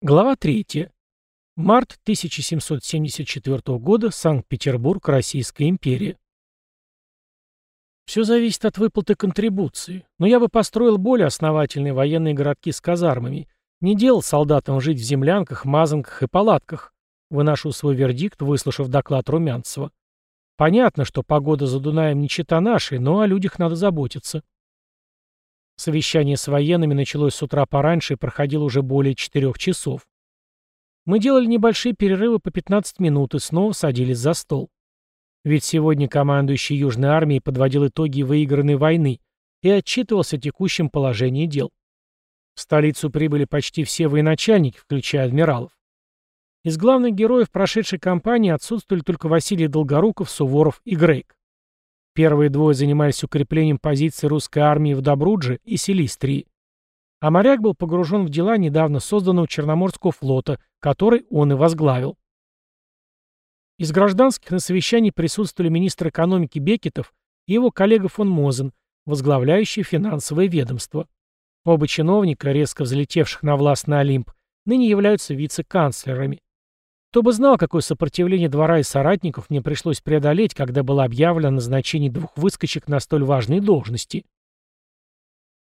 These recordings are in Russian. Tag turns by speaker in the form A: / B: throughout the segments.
A: Глава 3. Март 1774 года. Санкт-Петербург, Российская империя. Все зависит от выплаты контрибуции, но я бы построил более основательные военные городки с казармами, не делал солдатам жить в землянках, мазанках и палатках, выношу свой вердикт, выслушав доклад Румянцева. Понятно, что погода за Дунаем не чета нашей, но о людях надо заботиться. Совещание с военными началось с утра пораньше и проходило уже более четырех часов. Мы делали небольшие перерывы по 15 минут и снова садились за стол. Ведь сегодня командующий Южной армией подводил итоги выигранной войны и отчитывался о текущем положении дел. В столицу прибыли почти все военачальники, включая адмиралов. Из главных героев прошедшей кампании отсутствовали только Василий Долгоруков, Суворов и Грейк. Первые двое занимались укреплением позиций русской армии в Добрудже и Селистрии. А моряк был погружен в дела недавно созданного Черноморского флота, который он и возглавил. Из гражданских на совещании присутствовали министр экономики Бекетов и его коллега фон Мозен, возглавляющий финансовое ведомство. Оба чиновника, резко взлетевших на властный Олимп, ныне являются вице-канцлерами. Кто бы знал, какое сопротивление двора и соратников мне пришлось преодолеть, когда было объявлено назначение двух выскочек на столь важные должности.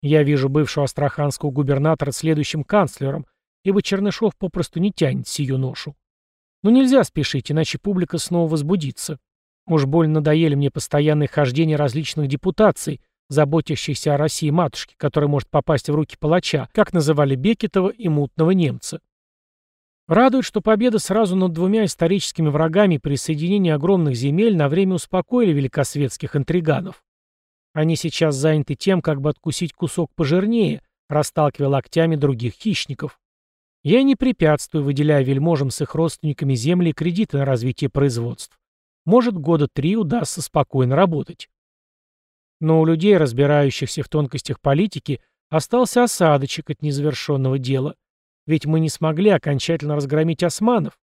A: Я вижу бывшего астраханского губернатора следующим канцлером, ибо Чернышов попросту не тянет сию ношу. Но нельзя спешить, иначе публика снова возбудится. Уж больно надоели мне постоянные хождения различных депутаций, заботящихся о России матушке, которая может попасть в руки палача, как называли Бекетова и мутного немца. Радует, что победа сразу над двумя историческими врагами и присоединение огромных земель на время успокоили великосветских интриганов. Они сейчас заняты тем, как бы откусить кусок пожирнее, расталкивая локтями других хищников. Я не препятствую, выделяя вельможам с их родственниками земли и кредиты на развитие производств. Может, года три удастся спокойно работать. Но у людей, разбирающихся в тонкостях политики, остался осадочек от незавершенного дела. Ведь мы не смогли окончательно разгромить османов.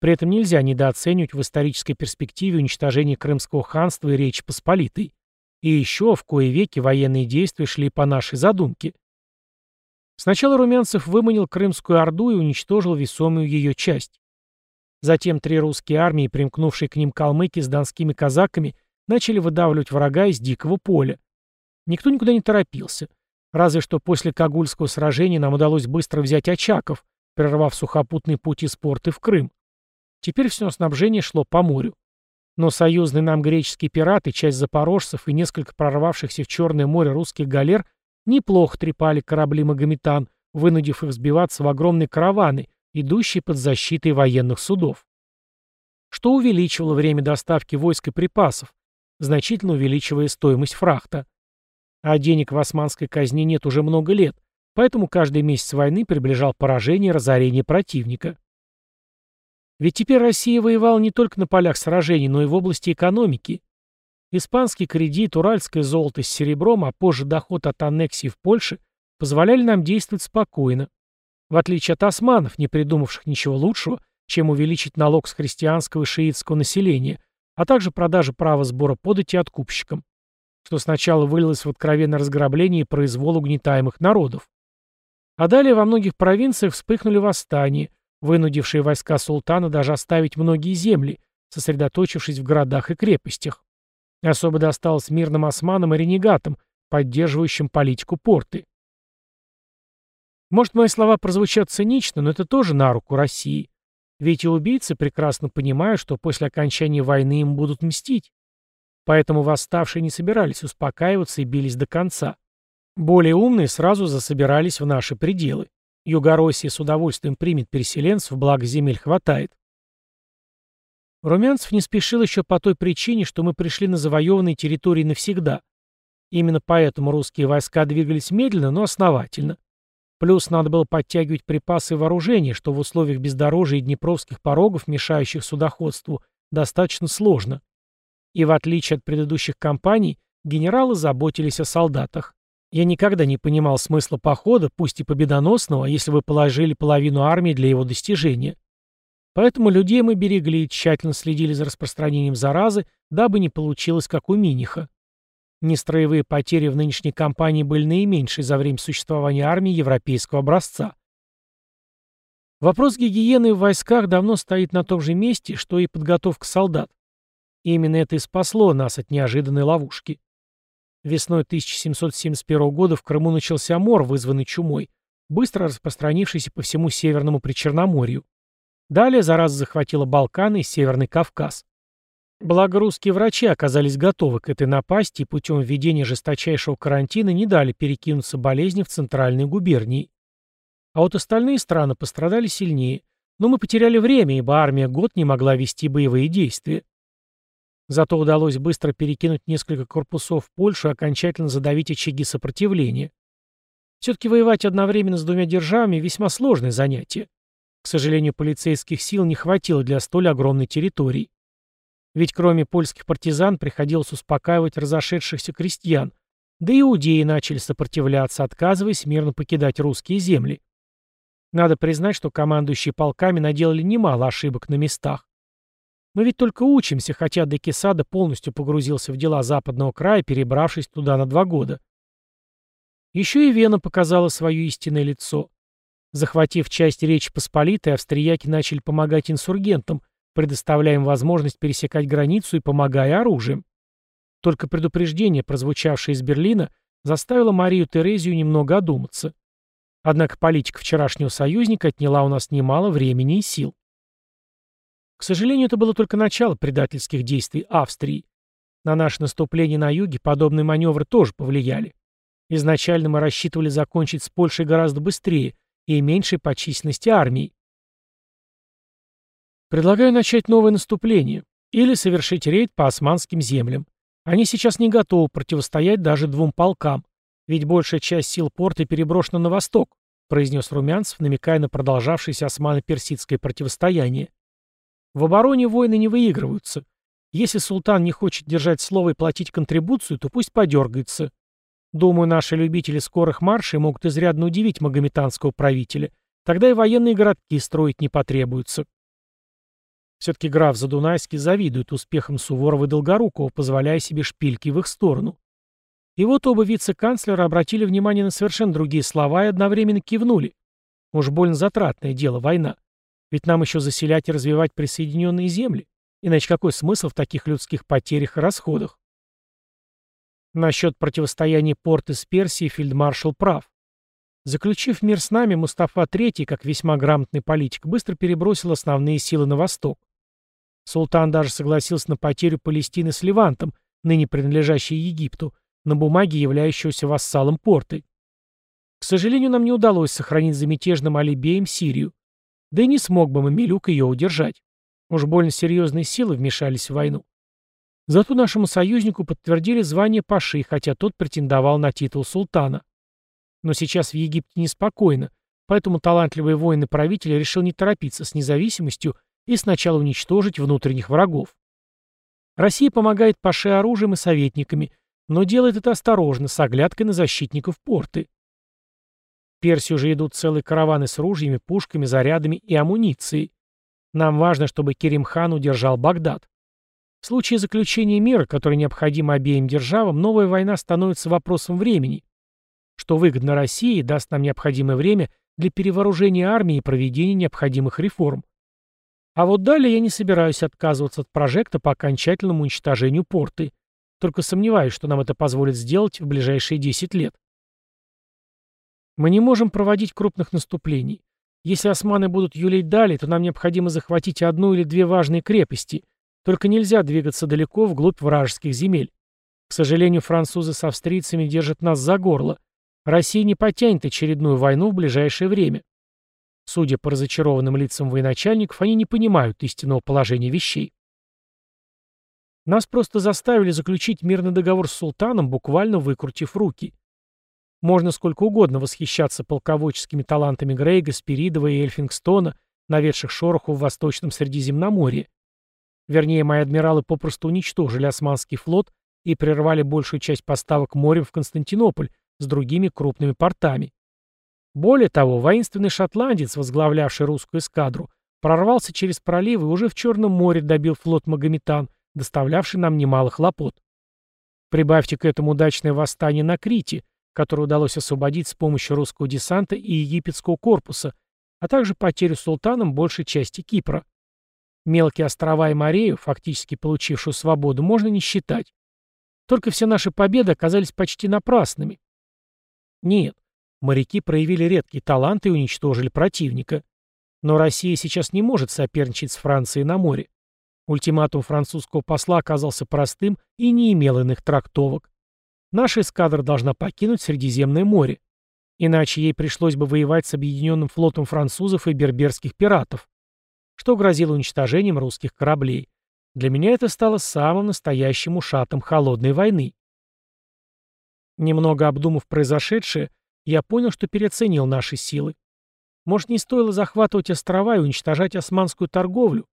A: При этом нельзя недооценивать в исторической перспективе уничтожение Крымского ханства и Речи Посполитой. И еще в кое веки военные действия шли по нашей задумке. Сначала Румянцев выманил Крымскую Орду и уничтожил весомую ее часть. Затем три русские армии, примкнувшие к ним калмыки с донскими казаками, начали выдавливать врага из дикого поля. Никто никуда не торопился. Разве что после Кагульского сражения нам удалось быстро взять Очаков, прервав сухопутные пути с порты в Крым. Теперь все снабжение шло по морю. Но союзные нам греческие пираты, часть запорожцев и несколько прорвавшихся в Черное море русских галер неплохо трепали корабли Магометан, вынудив их сбиваться в огромные караваны, идущие под защитой военных судов. Что увеличивало время доставки войск и припасов, значительно увеличивая стоимость фрахта. А денег в османской казне нет уже много лет, поэтому каждый месяц войны приближал поражение и разорение противника. Ведь теперь Россия воевала не только на полях сражений, но и в области экономики. Испанский кредит, уральское золото с серебром, а позже доход от аннексии в Польше позволяли нам действовать спокойно. В отличие от османов, не придумавших ничего лучшего, чем увеличить налог с христианского и шиитского населения, а также продажа права сбора подати откупщикам что сначала вылилось в откровенное разграбление и произвол угнетаемых народов. А далее во многих провинциях вспыхнули восстания, вынудившие войска султана даже оставить многие земли, сосредоточившись в городах и крепостях. Особо досталось мирным османам и ренегатам, поддерживающим политику порты. Может, мои слова прозвучат цинично, но это тоже на руку России. Ведь и убийцы прекрасно понимают, что после окончания войны им будут мстить. Поэтому восставшие не собирались успокаиваться и бились до конца. Более умные сразу засобирались в наши пределы. Югороссия с удовольствием примет переселенцев, благо земель хватает. Румянцев не спешил еще по той причине, что мы пришли на завоеванные территории навсегда. Именно поэтому русские войска двигались медленно, но основательно. Плюс надо было подтягивать припасы и вооружение, что в условиях бездорожья и днепровских порогов, мешающих судоходству, достаточно сложно. И в отличие от предыдущих кампаний, генералы заботились о солдатах. Я никогда не понимал смысла похода, пусть и победоносного, если вы положили половину армии для его достижения. Поэтому людей мы берегли и тщательно следили за распространением заразы, дабы не получилось, как у Миниха. Нестроевые потери в нынешней кампании были наименьшие за время существования армии европейского образца. Вопрос гигиены в войсках давно стоит на том же месте, что и подготовка солдат. И именно это и спасло нас от неожиданной ловушки. Весной 1771 года в Крыму начался мор, вызванный чумой, быстро распространившийся по всему Северному Причерноморью. Далее зараза захватила Балканы и Северный Кавказ. Благо русские врачи оказались готовы к этой напасти и путем введения жесточайшего карантина не дали перекинуться болезни в центральной губернии. А вот остальные страны пострадали сильнее, но мы потеряли время, ибо армия год не могла вести боевые действия. Зато удалось быстро перекинуть несколько корпусов в Польшу и окончательно задавить очаги сопротивления. Все-таки воевать одновременно с двумя державами – весьма сложное занятие. К сожалению, полицейских сил не хватило для столь огромной территории. Ведь кроме польских партизан приходилось успокаивать разошедшихся крестьян, да иудеи начали сопротивляться, отказываясь мирно покидать русские земли. Надо признать, что командующие полками наделали немало ошибок на местах. Мы ведь только учимся, хотя Декисада полностью погрузился в дела западного края, перебравшись туда на два года. Еще и Вена показала свое истинное лицо. Захватив часть Речи Посполитой, австрияки начали помогать инсургентам, предоставляя им возможность пересекать границу и помогая оружием. Только предупреждение, прозвучавшее из Берлина, заставило Марию Терезию немного одуматься. Однако политика вчерашнего союзника отняла у нас немало времени и сил. К сожалению, это было только начало предательских действий Австрии. На наше наступление на юге подобные маневры тоже повлияли. Изначально мы рассчитывали закончить с Польшей гораздо быстрее и меньшей по численности армии. Предлагаю начать новое наступление или совершить рейд по османским землям. Они сейчас не готовы противостоять даже двум полкам, ведь большая часть сил порта переброшена на восток, произнес Румянцев, намекая на продолжавшееся османо-персидское противостояние. В обороне войны не выигрываются. Если султан не хочет держать слово и платить контрибуцию, то пусть подергается. Думаю, наши любители скорых маршей могут изрядно удивить магометанского правителя. Тогда и военные городки строить не потребуются. Все-таки граф Задунайский завидует успехам Суворова и Долгорукова, позволяя себе шпильки в их сторону. И вот оба вице-канцлера обратили внимание на совершенно другие слова и одновременно кивнули. Уж больно затратное дело война. Ведь нам еще заселять и развивать присоединенные земли. Иначе какой смысл в таких людских потерях и расходах? Насчет противостояния порты с Персией фельдмаршал прав. Заключив мир с нами, Мустафа III, как весьма грамотный политик, быстро перебросил основные силы на восток. Султан даже согласился на потерю Палестины с Левантом, ныне принадлежащей Египту, на бумаге являющегося вассалом порты. К сожалению, нам не удалось сохранить за мятежным Алибеем Сирию. Да и не смог бы Мамилюк ее удержать. Уж больно серьезные силы вмешались в войну. Зато нашему союзнику подтвердили звание Паши, хотя тот претендовал на титул султана. Но сейчас в Египте неспокойно, поэтому талантливый воин и правитель решил не торопиться с независимостью и сначала уничтожить внутренних врагов. Россия помогает Паше оружием и советниками, но делает это осторожно, с оглядкой на защитников порты. В Персию уже идут целые караваны с ружьями, пушками, зарядами и амуницией. Нам важно, чтобы Керим-хан удержал Багдад. В случае заключения мира, который необходим обеим державам, новая война становится вопросом времени, что выгодно России и даст нам необходимое время для перевооружения армии и проведения необходимых реформ. А вот далее я не собираюсь отказываться от прожекта по окончательному уничтожению порты. Только сомневаюсь, что нам это позволит сделать в ближайшие 10 лет. Мы не можем проводить крупных наступлений. Если османы будут юлить далее, то нам необходимо захватить одну или две важные крепости. Только нельзя двигаться далеко вглубь вражеских земель. К сожалению, французы с австрийцами держат нас за горло. Россия не потянет очередную войну в ближайшее время. Судя по разочарованным лицам военачальников, они не понимают истинного положения вещей. Нас просто заставили заключить мирный договор с султаном, буквально выкрутив руки. Можно сколько угодно восхищаться полководческими талантами Грейга, Спиридова и Эльфингстона, наведших шороху в Восточном Средиземноморье. Вернее, мои адмиралы попросту уничтожили османский флот и прервали большую часть поставок морем в Константинополь с другими крупными портами. Более того, воинственный шотландец, возглавлявший русскую эскадру, прорвался через пролив и уже в Черном море добил флот Магометан, доставлявший нам немало хлопот. Прибавьте к этому удачное восстание на Крите, которое удалось освободить с помощью русского десанта и египетского корпуса, а также потерю султаном большей части Кипра. Мелкие острова и Морею, фактически получившую свободу, можно не считать. Только все наши победы оказались почти напрасными. Нет, моряки проявили редкий талант и уничтожили противника. Но Россия сейчас не может соперничать с Францией на море. Ультиматум французского посла оказался простым и не имел иных трактовок. Наша эскадра должна покинуть Средиземное море. Иначе ей пришлось бы воевать с объединенным флотом французов и берберских пиратов, что грозило уничтожением русских кораблей. Для меня это стало самым настоящим ушатом холодной войны. Немного обдумав произошедшее, я понял, что переоценил наши силы. Может, не стоило захватывать острова и уничтожать османскую торговлю?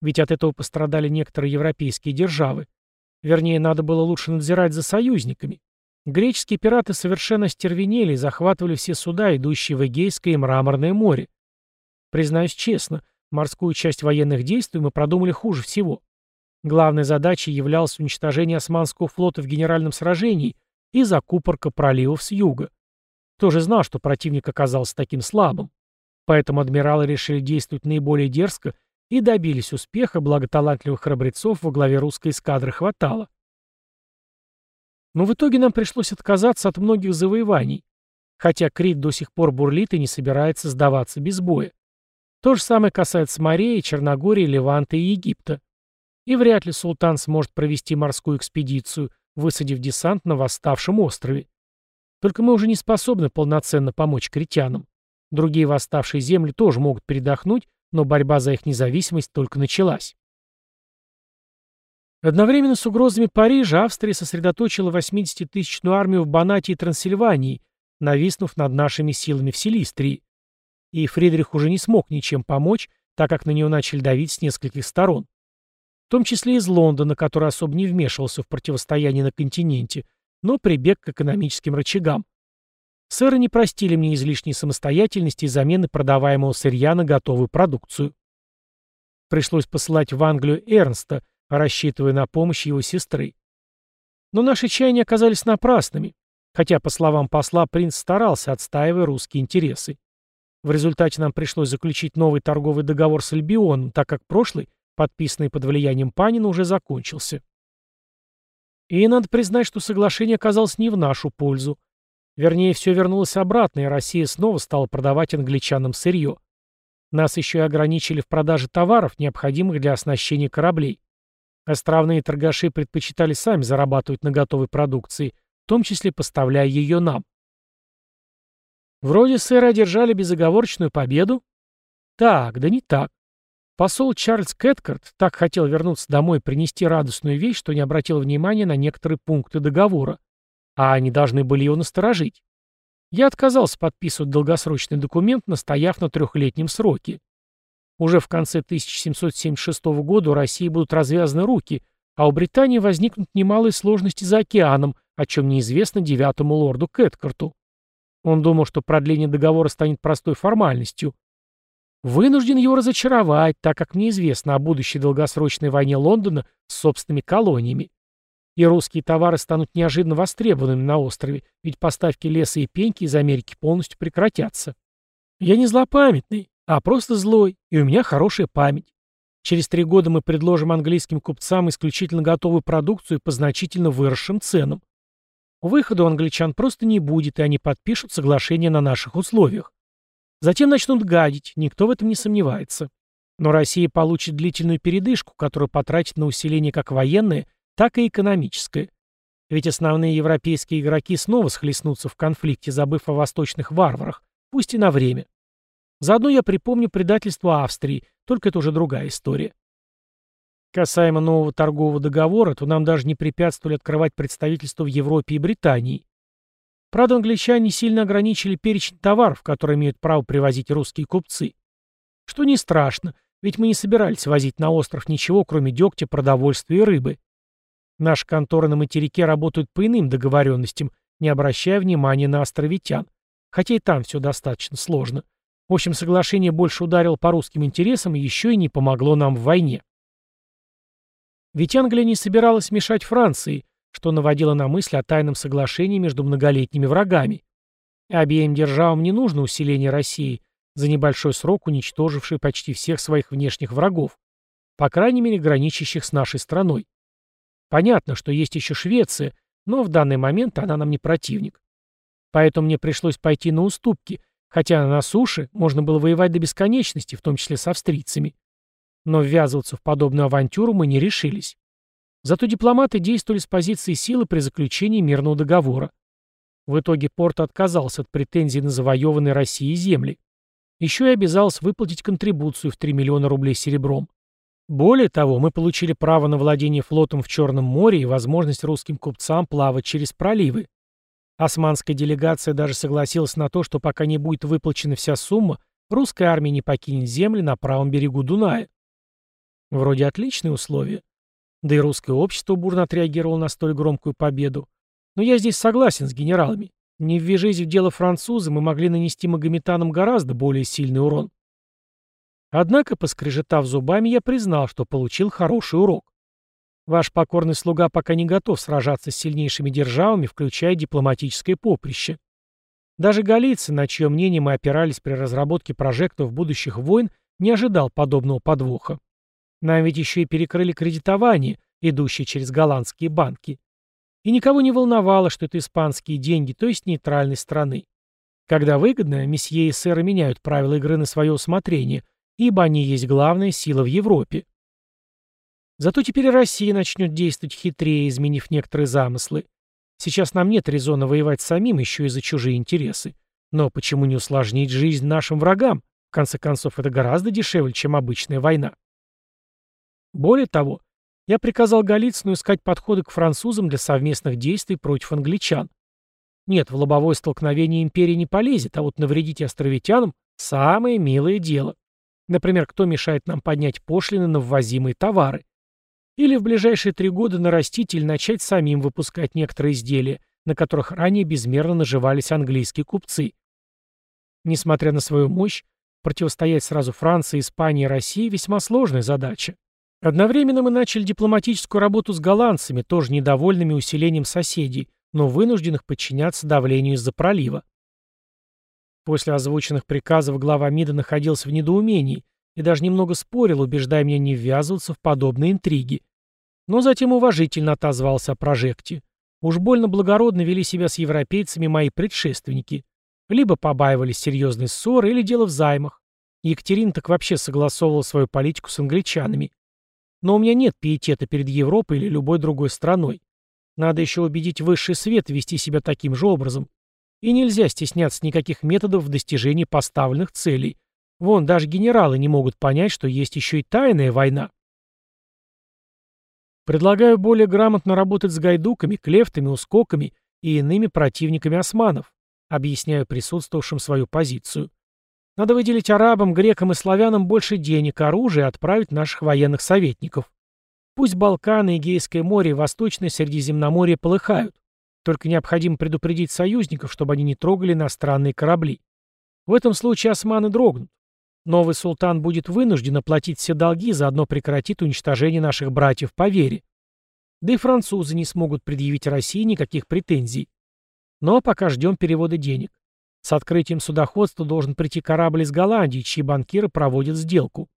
A: Ведь от этого пострадали некоторые европейские державы. Вернее, надо было лучше надзирать за союзниками. Греческие пираты совершенно стервенели и захватывали все суда, идущие в Эгейское и Мраморное море. Признаюсь честно, морскую часть военных действий мы продумали хуже всего. Главной задачей являлось уничтожение османского флота в генеральном сражении и закупорка проливов с юга. Тоже знал, что противник оказался таким слабым. Поэтому адмиралы решили действовать наиболее дерзко и добились успеха, благо талантливых храбрецов во главе русской эскадры хватало. Но в итоге нам пришлось отказаться от многих завоеваний, хотя Крит до сих пор бурлит и не собирается сдаваться без боя. То же самое касается Мореи, Черногории, Леванта и Египта. И вряд ли султан сможет провести морскую экспедицию, высадив десант на восставшем острове. Только мы уже не способны полноценно помочь критянам. Другие восставшие земли тоже могут передохнуть, но борьба за их независимость только началась. Одновременно с угрозами Парижа Австрия сосредоточила 80-тысячную армию в Банате и Трансильвании, нависнув над нашими силами в Силистрии. И Фридрих уже не смог ничем помочь, так как на него начали давить с нескольких сторон. В том числе из Лондона, который особо не вмешивался в противостояние на континенте, но прибег к экономическим рычагам. Сэры не простили мне излишней самостоятельности и замены продаваемого сырья на готовую продукцию. Пришлось посылать в Англию Эрнста, рассчитывая на помощь его сестры. Но наши чаяния оказались напрасными, хотя, по словам посла, принц старался, отстаивая русские интересы. В результате нам пришлось заключить новый торговый договор с Альбионом, так как прошлый, подписанный под влиянием Панина, уже закончился. И надо признать, что соглашение оказалось не в нашу пользу. Вернее, все вернулось обратно, и Россия снова стала продавать англичанам сырье. Нас еще и ограничили в продаже товаров, необходимых для оснащения кораблей. Островные торгаши предпочитали сами зарабатывать на готовой продукции, в том числе поставляя ее нам. Вроде сэры одержали безоговорочную победу. Так, да не так. Посол Чарльз Кэткарт так хотел вернуться домой и принести радостную вещь, что не обратил внимания на некоторые пункты договора. А они должны были его насторожить. Я отказался подписывать долгосрочный документ, настояв на трехлетнем сроке. Уже в конце 1776 года у России будут развязаны руки, а у Британии возникнут немалые сложности за океаном, о чем неизвестно девятому лорду Кэткарту. Он думал, что продление договора станет простой формальностью. Вынужден его разочаровать, так как мне известно о будущей долгосрочной войне Лондона с собственными колониями. И русские товары станут неожиданно востребованными на острове, ведь поставки леса и пеньки из Америки полностью прекратятся. Я не злопамятный, а просто злой, и у меня хорошая память. Через три года мы предложим английским купцам исключительно готовую продукцию по значительно выросшим ценам. Выхода у англичан просто не будет, и они подпишут соглашение на наших условиях. Затем начнут гадить, никто в этом не сомневается. Но Россия получит длительную передышку, которую потратит на усиление как военное, так и экономическое. Ведь основные европейские игроки снова схлестнутся в конфликте, забыв о восточных варварах, пусть и на время. Заодно я припомню предательство Австрии, только это уже другая история. Касаемо нового торгового договора, то нам даже не препятствовали открывать представительство в Европе и Британии. Правда, англичане сильно ограничили перечень товаров, которые имеют право привозить русские купцы. Что не страшно, ведь мы не собирались возить на остров ничего, кроме дегтя, продовольствия и рыбы. Наши конторы на материке работают по иным договоренностям, не обращая внимания на островитян. Хотя и там все достаточно сложно. В общем, соглашение больше ударило по русским интересам и еще и не помогло нам в войне. Ведь Англия не собиралась мешать Франции, что наводило на мысль о тайном соглашении между многолетними врагами. Обеим державам не нужно усиление России, за небольшой срок уничтоживший почти всех своих внешних врагов, по крайней мере граничащих с нашей страной. Понятно, что есть еще Швеция, но в данный момент она нам не противник. Поэтому мне пришлось пойти на уступки, хотя на суше можно было воевать до бесконечности, в том числе с австрийцами. Но ввязываться в подобную авантюру мы не решились. Зато дипломаты действовали с позиции силы при заключении мирного договора. В итоге Порт отказался от претензий на завоеванные Россией земли. Еще и обязался выплатить контрибуцию в 3 миллиона рублей серебром. Более того, мы получили право на владение флотом в Черном море и возможность русским купцам плавать через проливы. Османская делегация даже согласилась на то, что пока не будет выплачена вся сумма, русская армия не покинет земли на правом берегу Дуная. Вроде отличные условия. Да и русское общество бурно отреагировало на столь громкую победу. Но я здесь согласен с генералами. Не ввяжись в дело французы, мы могли нанести магометанам гораздо более сильный урон. Однако, поскрежетав зубами, я признал, что получил хороший урок. Ваш покорный слуга пока не готов сражаться с сильнейшими державами, включая дипломатическое поприще. Даже Голицын, на чье мнение мы опирались при разработке прожектов будущих войн, не ожидал подобного подвоха. Нам ведь еще и перекрыли кредитование, идущее через голландские банки. И никого не волновало, что это испанские деньги, то есть нейтральной страны. Когда выгодно, месье и сэры меняют правила игры на свое усмотрение, ибо они есть главная сила в Европе. Зато теперь Россия начнет действовать хитрее, изменив некоторые замыслы. Сейчас нам нет резона воевать самим еще и за чужие интересы. Но почему не усложнить жизнь нашим врагам? В конце концов, это гораздо дешевле, чем обычная война. Более того, я приказал Голицыну искать подходы к французам для совместных действий против англичан. Нет, в лобовое столкновение империи не полезет, а вот навредить островитянам – самое милое дело. Например, кто мешает нам поднять пошлины на ввозимые товары? Или в ближайшие три года нарастить или начать самим выпускать некоторые изделия, на которых ранее безмерно наживались английские купцы. Несмотря на свою мощь, противостоять сразу Франции, Испании и России весьма сложная задача. Одновременно мы начали дипломатическую работу с голландцами, тоже недовольными усилением соседей, но вынужденных подчиняться давлению из-за пролива. После озвученных приказов глава МИДа находился в недоумении и даже немного спорил, убеждая меня не ввязываться в подобные интриги. Но затем уважительно отозвался о прожекте. Уж больно благородно вели себя с европейцами мои предшественники. Либо побаивались серьезной ссоры, или дело в займах. Екатерина так вообще согласовывала свою политику с англичанами. Но у меня нет пиетета перед Европой или любой другой страной. Надо еще убедить высший свет вести себя таким же образом. И нельзя стесняться никаких методов в достижении поставленных целей. Вон, даже генералы не могут понять, что есть еще и тайная война. Предлагаю более грамотно работать с гайдуками, клефтами, ускоками и иными противниками османов, объясняю присутствовавшим свою позицию. Надо выделить арабам, грекам и славянам больше денег, оружия и отправить наших военных советников. Пусть Балканы, Эгейское море и Восточное Средиземноморье полыхают. Только необходимо предупредить союзников, чтобы они не трогали иностранные корабли. В этом случае османы дрогнут. Новый султан будет вынужден оплатить все долги, заодно прекратит уничтожение наших братьев по вере. Да и французы не смогут предъявить России никаких претензий. Но пока ждем перевода денег. С открытием судоходства должен прийти корабль из Голландии, чьи банкиры проводят сделку.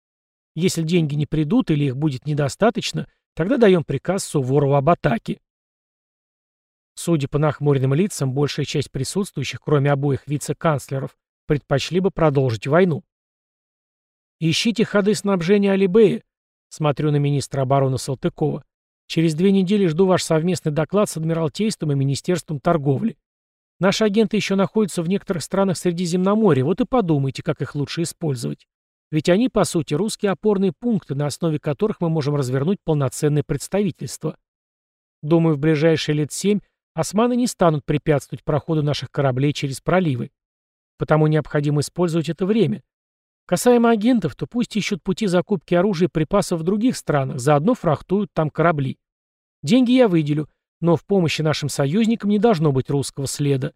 A: Если деньги не придут или их будет недостаточно, тогда даем приказ Суворову об атаке. Судя по нахмуренным лицам, большая часть присутствующих, кроме обоих вице-канцлеров, предпочли бы продолжить войну. «Ищите ходы снабжения Алибея», — смотрю на министра обороны Салтыкова. «Через две недели жду ваш совместный доклад с Адмиралтейством и Министерством торговли. Наши агенты еще находятся в некоторых странах Средиземноморья, вот и подумайте, как их лучше использовать. Ведь они, по сути, русские опорные пункты, на основе которых мы можем развернуть полноценное представительство. Думаю, в ближайшие лет семь османы не станут препятствовать проходу наших кораблей через проливы. Потому необходимо использовать это время. Касаемо агентов, то пусть ищут пути закупки оружия и припасов в других странах, заодно фрахтуют там корабли. Деньги я выделю, но в помощи нашим союзникам не должно быть русского следа.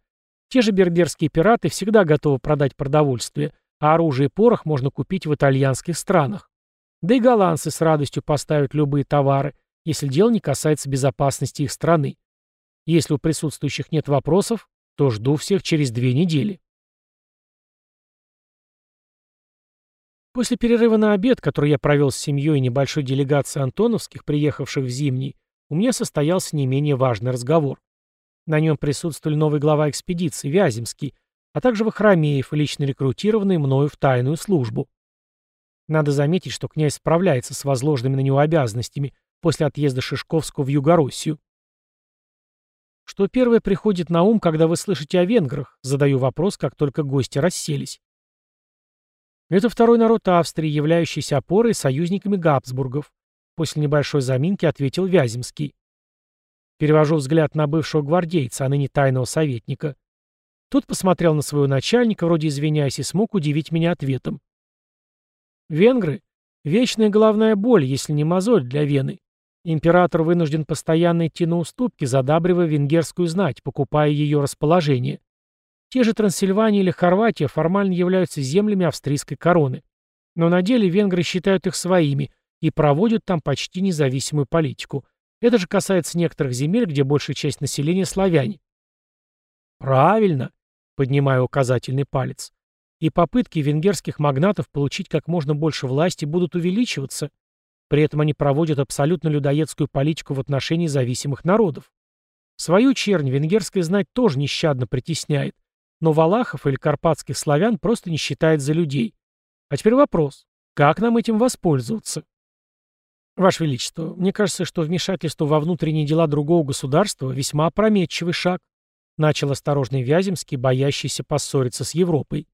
A: Те же берберские пираты всегда готовы продать продовольствие, а оружие и порох можно купить в итальянских странах. Да и голландцы с радостью поставят любые товары, если дело не касается безопасности их страны. Если у присутствующих нет вопросов, то жду всех через две недели. После перерыва на обед, который я провел с семьей и небольшой делегацией антоновских, приехавших в Зимний, у меня состоялся не менее важный разговор. На нем присутствовали новый глава экспедиции, Вяземский, а также Вахромеев, лично рекрутированный мною в тайную службу. Надо заметить, что князь справляется с возложенными на него обязанностями после отъезда Шишковского в Югороссию. Что первое приходит на ум, когда вы слышите о венграх? Задаю вопрос, как только гости расселись. Это второй народ Австрии, являющийся опорой союзниками Габсбургов. После небольшой заминки ответил Вяземский. Перевожу взгляд на бывшего гвардейца, а ныне тайного советника. Тот посмотрел на своего начальника, вроде извиняясь, и смог удивить меня ответом. Венгры — вечная головная боль, если не мозоль для Вены. Император вынужден постоянно идти на уступки, задабривая венгерскую знать, покупая ее расположение. Те же Трансильвания или Хорватия формально являются землями австрийской короны. Но на деле венгры считают их своими и проводят там почти независимую политику. Это же касается некоторых земель, где большая часть населения славяне. Правильно, поднимая указательный палец. И попытки венгерских магнатов получить как можно больше власти будут увеличиваться. При этом они проводят абсолютно людоедскую политику в отношении зависимых народов. Свою чернь венгерская знать тоже нещадно притесняет, но валахов или карпатских славян просто не считает за людей. А теперь вопрос, как нам этим воспользоваться? Ваше Величество, мне кажется, что вмешательство во внутренние дела другого государства весьма опрометчивый шаг, начал осторожный Вяземский, боящийся поссориться с Европой.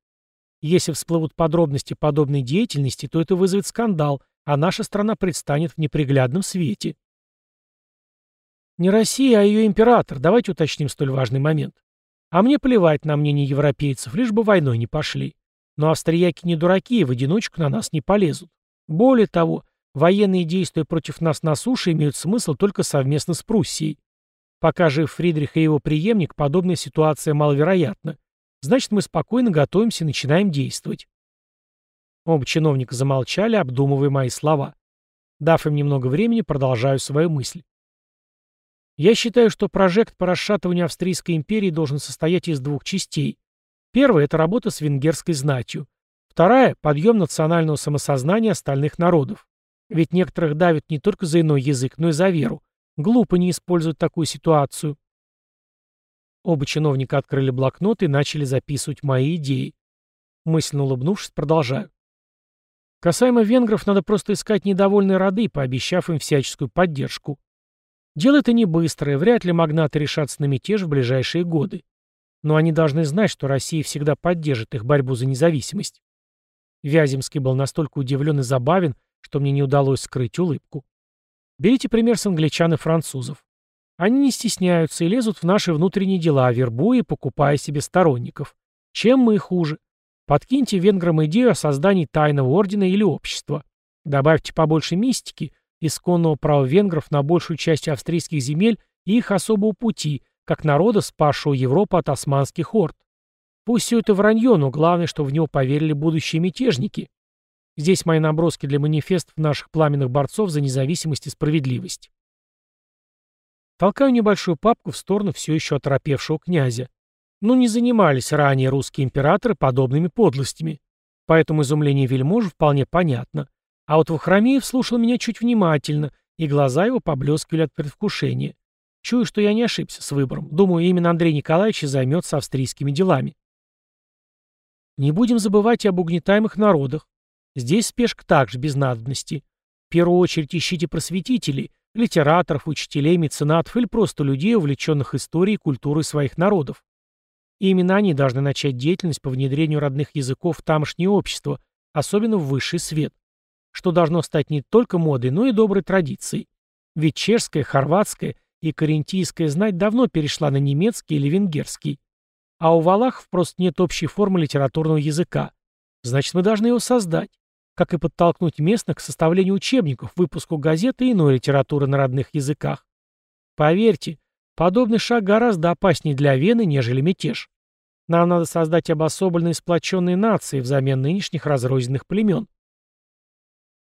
A: Если всплывут подробности подобной деятельности, то это вызовет скандал, а наша страна предстанет в неприглядном свете. Не Россия, а ее император. Давайте уточним столь важный момент. А мне плевать на мнение европейцев, лишь бы войной не пошли. Но австрияки не дураки и в одиночку на нас не полезут. Более того, военные действия против нас на суше имеют смысл только совместно с Пруссией. Пока жив Фридрих и его преемник, подобная ситуация маловероятна. Значит, мы спокойно готовимся и начинаем действовать. Оба чиновника замолчали, обдумывая мои слова. Дав им немного времени, продолжаю свою мысль. Я считаю, что прожект по расшатыванию Австрийской империи должен состоять из двух частей. Первая – это работа с венгерской знатью. Вторая – подъем национального самосознания остальных народов. Ведь некоторых давят не только за иной язык, но и за веру. Глупо не использовать такую ситуацию. Оба чиновника открыли блокнот и начали записывать мои идеи. Мысленно улыбнувшись, продолжаю. Касаемо венгров, надо просто искать недовольные роды, пообещав им всяческую поддержку. Дело это не быстрое, вряд ли магнаты решатся на мятеж в ближайшие годы. Но они должны знать, что Россия всегда поддержит их борьбу за независимость. Вяземский был настолько удивлен и забавен, что мне не удалось скрыть улыбку. Берите пример с англичан и французов. Они не стесняются и лезут в наши внутренние дела, вербуя и покупая себе сторонников. Чем мы хуже? Подкиньте венграм идею о создании тайного ордена или общества. Добавьте побольше мистики – исконного права венгров на большую часть австрийских земель и их особого пути, как народа, спасшего Европу от османских орд. Пусть все это вранье, но главное, что в него поверили будущие мятежники. Здесь мои наброски для манифестов наших пламенных борцов за независимость и справедливость. Толкаю небольшую папку в сторону все еще оторопевшего князя. Ну, не занимались ранее русские императоры подобными подлостями. Поэтому изумление вельмож вполне понятно. А вот Вахромеев слушал меня чуть внимательно, и глаза его поблескивали от предвкушения. Чую, что я не ошибся с выбором. Думаю, именно Андрей Николаевич займется австрийскими делами. Не будем забывать и об угнетаемых народах. Здесь спешка также без надобности. В первую очередь ищите просветителей, литераторов, учителей, меценатов или просто людей, увлеченных историей и культурой своих народов. И именно они должны начать деятельность по внедрению родных языков в тамошнее общество, особенно в высший свет что должно стать не только модой, но и доброй традицией. Ведь чешская, хорватская и карентийская знать давно перешла на немецкий или венгерский. А у валахов просто нет общей формы литературного языка. Значит, мы должны его создать. Как и подтолкнуть местных к составлению учебников, выпуску газет и иной литературы на родных языках. Поверьте, подобный шаг гораздо опаснее для Вены, нежели мятеж. Нам надо создать обособленные сплоченные нации взамен нынешних разрозненных племен.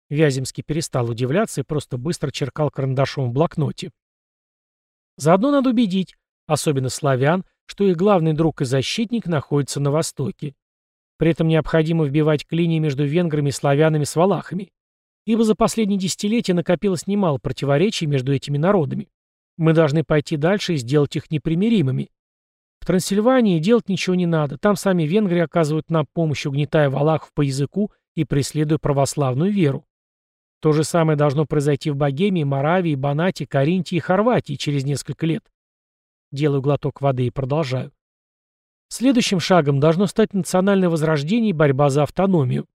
A: Вяземский перестал удивляться и просто быстро черкал карандашом в блокноте. Заодно надо убедить, особенно славян, что их главный друг и защитник находится на Востоке. При этом необходимо вбивать клинья между венграми, славянами с валахами. Ибо за последние десятилетия накопилось немало противоречий между этими народами. Мы должны пойти дальше и сделать их непримиримыми. В Трансильвании делать ничего не надо. Там сами венгры оказывают нам помощь, угнетая валахов по языку и преследуя православную веру. То же самое должно произойти в Богемии, Моравии, Банате, Каринтии и Хорватии через несколько лет. Делаю глоток воды и продолжаю. Следующим шагом должно стать национальное возрождение и борьба за автономию.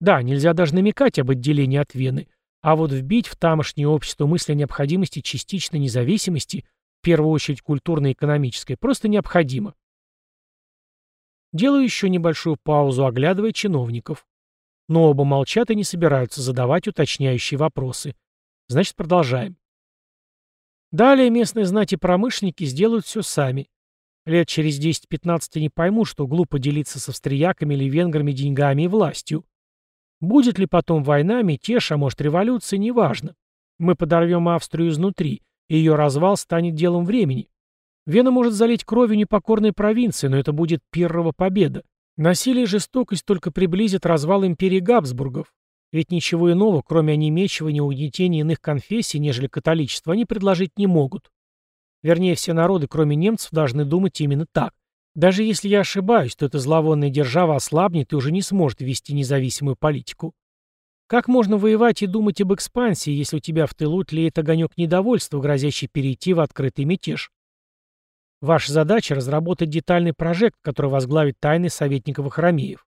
A: Да, нельзя даже намекать об отделении от Вены, а вот вбить в тамошнее общество мысль о необходимости частичной независимости, в первую очередь культурно-экономической, просто необходимо. Делаю еще небольшую паузу, оглядывая чиновников. Но оба молчат и не собираются задавать уточняющие вопросы. Значит, продолжаем. Далее местные знати промышленники сделают все сами. Лет через 10-15 не пойму, что глупо делиться с австрияками или венграми деньгами и властью. Будет ли потом война, мятеж, а может революция, неважно. Мы подорвем Австрию изнутри, и ее развал станет делом времени. Вена может залить кровью непокорной провинции, но это будет первого победа. Насилие и жестокость только приблизят развал империи Габсбургов. Ведь ничего иного, кроме онемечивания и угнетения иных конфессий, нежели католичество, они предложить не могут. Вернее, все народы, кроме немцев, должны думать именно так. Даже если я ошибаюсь, то эта зловонная держава ослабнет и уже не сможет вести независимую политику. Как можно воевать и думать об экспансии, если у тебя в тылу тлеет огонек недовольства, грозящий перейти в открытый мятеж? Ваша задача – разработать детальный прожект, который возглавит тайный советник Вахромеев.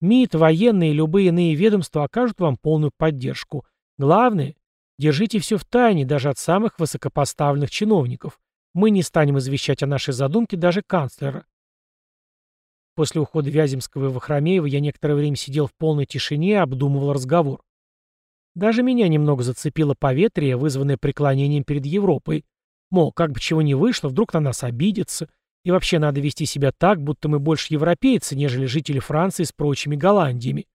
A: МИД, военные и любые иные ведомства окажут вам полную поддержку. Главное Держите все в тайне, даже от самых высокопоставленных чиновников. Мы не станем извещать о нашей задумке даже канцлера. После ухода Вяземского и Вахромеева я некоторое время сидел в полной тишине и обдумывал разговор. Даже меня немного зацепило поветрие, вызванное преклонением перед Европой. Мол, как бы чего не вышло, вдруг на нас обидятся. И вообще надо вести себя так, будто мы больше европейцы, нежели жители Франции с прочими Голландиями.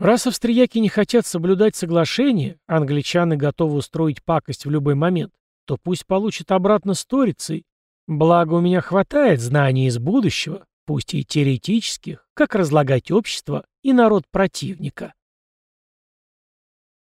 A: Раз австрияки не хотят соблюдать соглашение, англичаны готовы устроить пакость в любой момент, то пусть получат обратно сторицей. Благо у меня хватает знаний из будущего, пусть и теоретических, как разлагать общество и народ противника.